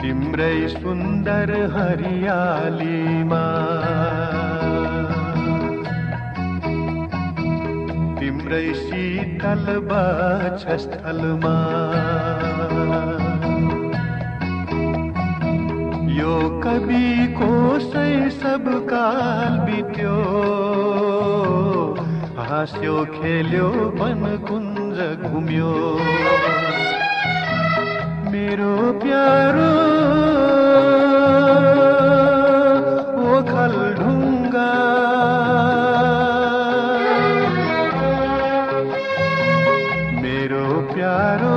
तिम्रै सुन्दर हरियालीमा तिम्रै शीतल स्थलमा कविको सब काल बित्यो। हाँस्यो खेल्यो वन कुञ्ज घुम्यो। मेरो प्यारो मेरो प्यारो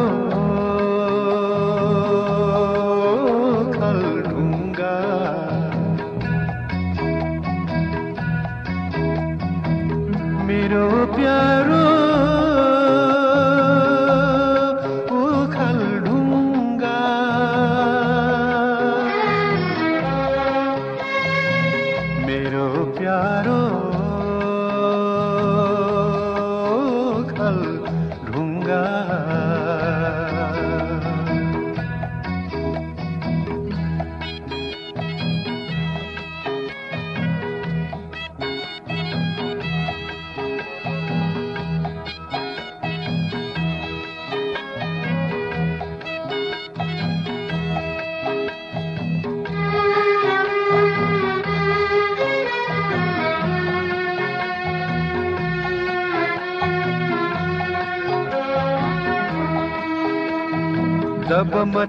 जब म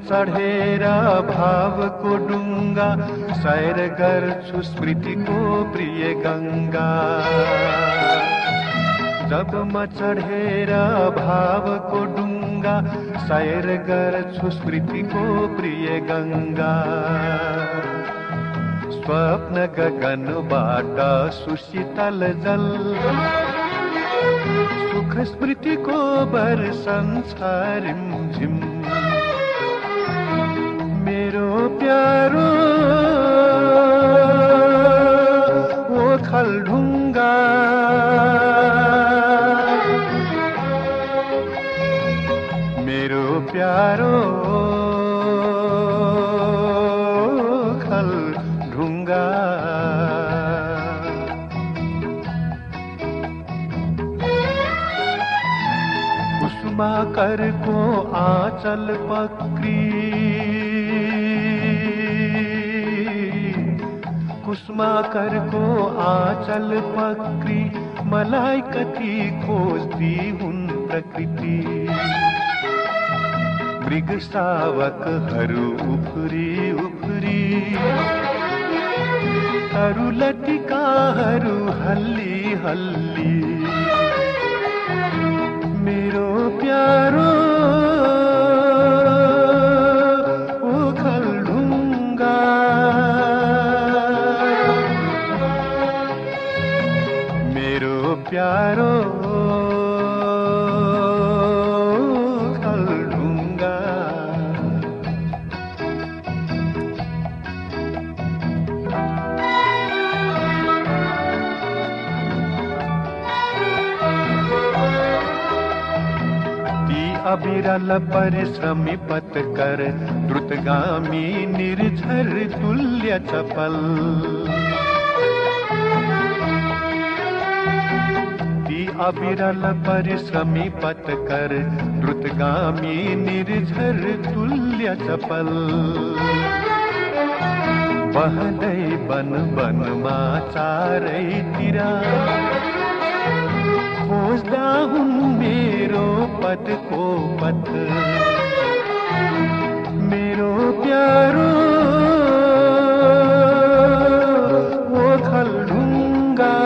भाव को डुङ्गा सैर गर्छु स्मृतिको प्रिय गङ्गा जब म चढेर भावको डुङ्गा सैर गर्छु स्मृतिको प्रिय गङ्गा स्वप्न गगनबाट सुशीतल जल। सुख स्मृतिको वर्षन्छ रिमझिम प्यारो। ओखल ढुङ्गा मेरो प्यारो ओखल ढुङ्गा कुसुमाकरको आँचल पक्री कुसुमाकरको आँचल पक्री मलाई कति खोज्दी हुन् प्रकृति। मृग सावकहरू उफ्री उफ्री तरु लटिकाहरू हल्ली हल्ली। मेरो अविरल परिश्रमी पथकर द्रुतगामी निर्झर तुल्य चपल। अविरल परिश्रमी पथकर द्रुतगामी निर्झर तुल्य चपल। बहदै बन बनमा चारैतिर खोज्दा हुन् मेरो पथको पथ मेरो प्यारो ओखल ढुङ्गा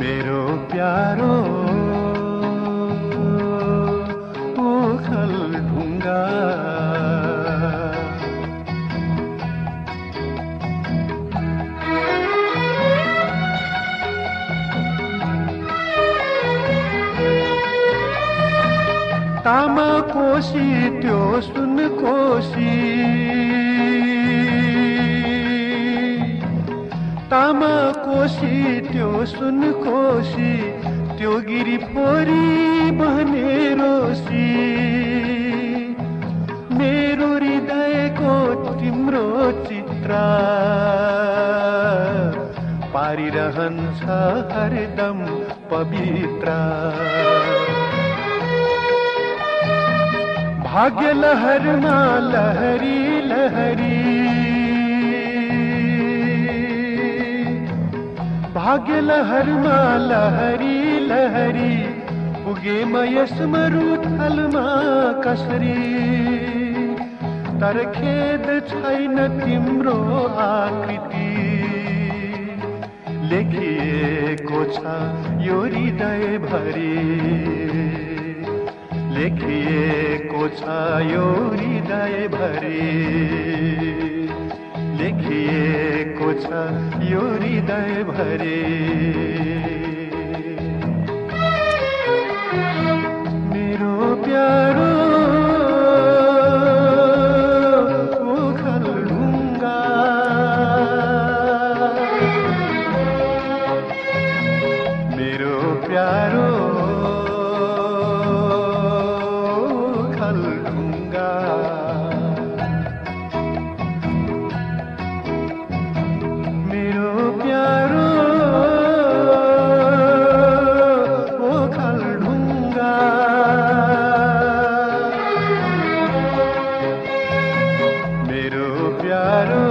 मेरो प्यारो ओखल ढुङ्गा तामा कोसी त्यो सुन कोशी। तामा कोशी त्यो सुन कोशी त्यो गिरी फोरी बहने रोसी मेरो हृदयको तिम्रो चित्र। पारिरहन्छ हरदम पवित्र। भाग्य लहरमा लहरी लहरी भाग्य लहरमा लहरी लहरी पुगे म यस मरुथलमा कसरी। तर खेद छैन तिम्रो आकृति। लेखिएको छ यो हृदय भरि। लेखिएको छ यो हृदय भरि। लेखिएको छ यो हृदय भरि। मेरो प्यारो मेरो प्यारो